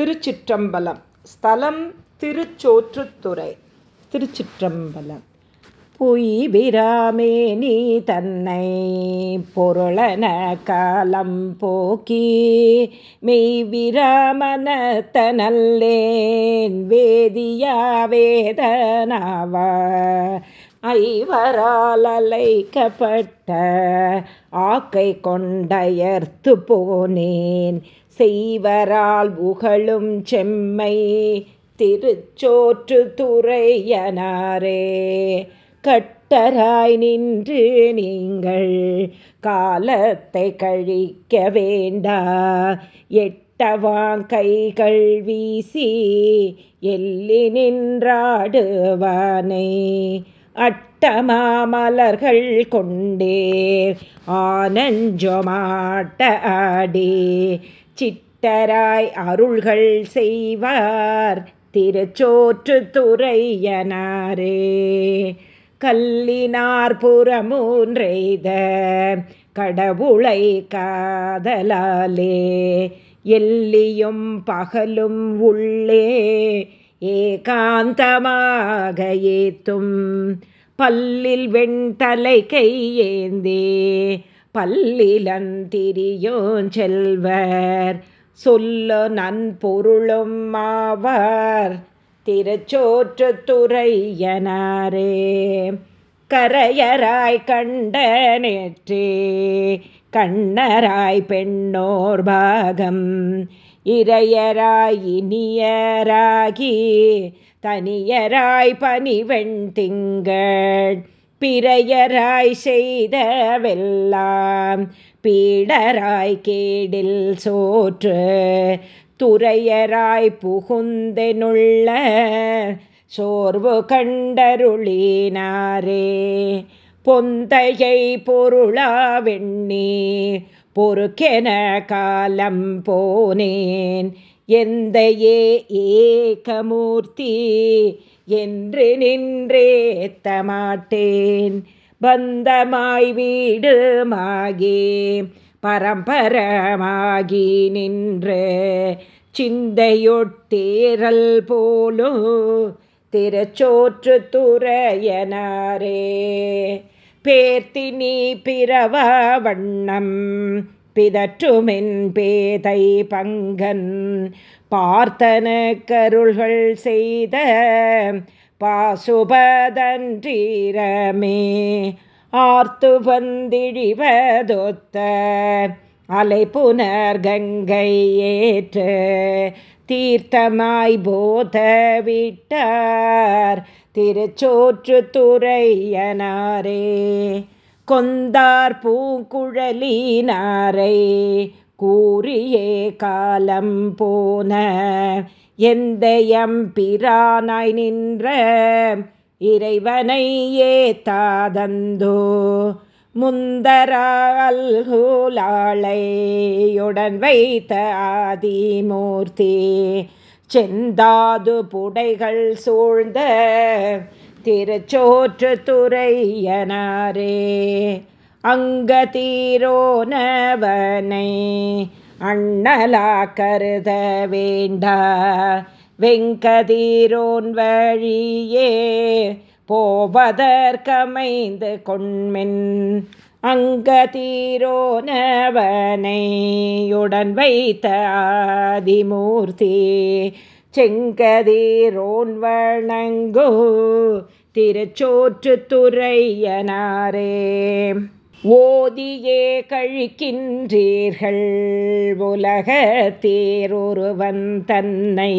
திருச்சிற்றம்பலம். ஸ்தலம் திருச்சோற்றுத்துறை. திருச்சிற்றம்பலம். பொய் விராமே நீ தன்னை பொருளன காலம் போக்கி மெய் விராமனத்தனல்லேன் வேதியா வேதனாவா? ஐவரால் அலைக்கப்பட்ட ஆக்கை கொண்டயர்த்து போனேன் செய்வரால் புகழும் செம்மை திருச்சோற்று துறையனாரே. கட்டராய் நின்று நீங்கள் காலத்தை கழிக்க வேண்டா. எட்டவாங் கைகள் வீசி எல்லி நின்றாடுவானை. அட்டமாமலர்கள் கொண்டே ஆனஞ்சொமாட்ட ஆடி. சிட்டராய் அருள்கள் செய்வார். திருச்சோற்று துறையனாரே கல்லினார் புறமூன்றெய்த கடவுளை காதலாலே எல்லியும் பகலும் உள்ளே ஏகாந்தமாக ஏத்தும். பல்லில் வெண்தலை கையேந்தே பல்லிலந்திரியோன் செல்வர் சொல்ல நன்பொருளும் மாவார் திருச்சோற்று துறையனாரே கரையராய் கண்ட நேற்றே கண்ணராய் பெண்ணோர் பாகம். இறையராய் இனியராகி தனியராய் பனிவெண் திங்கள். பிறையராய் செய்தவெல்லாம் பீடராய் கேடில் சோற்று துறையராய் புகுந்தெனுள்ள சோர்வு கண்டருளினாரே. பொந்தையை பொருளாவெண்ணி பொறுக்கென காலம் போனேன். எந்த ஏகமூர்த்தி என்று நின்றேத்த மாட்டேன் பந்தமாய் வீடுமாகி பரம்பரமாகி நின்று சிந்தையொட்டேரல் போலோ திருச்சோற்று துறையனாரே. பேர்த்தி நீ பிறவ வண்ணம் பிதற்றுமென் பேதை பங்கன் பார்த்தன கருள்கள் செய்த பாசுபதன்றீரமே. ஆர்த்து வந்திழிவதொத்த அலை புனர் கங்கை ஏற்று தீர்த்தமாய் போத விட்டார் திருச்சோற்று துறையனாரே. கொந்தார் பூங்குழலினாரை கூறியே காலம் போன எந்தயம் பிரானாய் நின்ற இறைவனை ஏத்தாதந்தோ முந்தரால்குலாளையுடன் வைத்த ஆதிமூர்த்தி செந்தாது புடைகள் சூழ்ந்த திருச்சோற்று துறையனாரே அங்கதீரோனவனை அண்ணலா கருத வேண்டா. வெங்கதீரோன் வழியே போவதற்கமைந்து கொண்மென். அங்கதீரோனவனையுடன் வைத்த ஆதிமூர்த்தி செங்கதீரோன் வணங்கோ திருச்சோற்று துறையனாரே. ஓதியே கழிக்கின்றீர்கள் உலக தேரொருவன் தன்னை.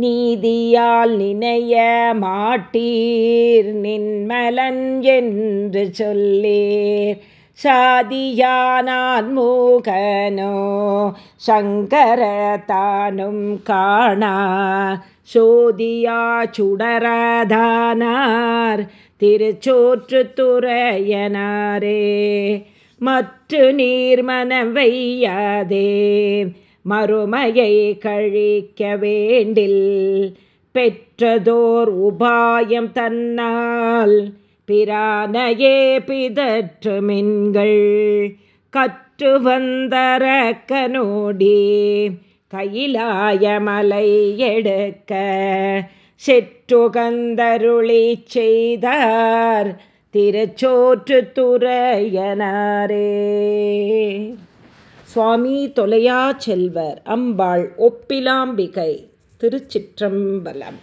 நீதியால் நினைய மாட்டீர் நின்மலன் என்று சொல்லீர். சாதியானான் மூகனோ சங்கர காணா சோதியா சுடரதானார் திருச்சோற்று துறையனாரே மற்ற நீர்மனம் வையாதே மறுமையை கழிக்க வேண்டில் பெற்றதோர் உபாயம் தன்னால் பிரானையே பிதற்று மின்கள் கற்று வந்தரக்கனோடி கையிலாயமலை எடுக்க செற்றுகந்தருளி செய்தார் திருச்சோற்று துறையனாரே. சுவாமி தொலையா செல்வர் அம்பாள் ஒப்பிலாம்பிகை திருச்சிற்றம்பலம்.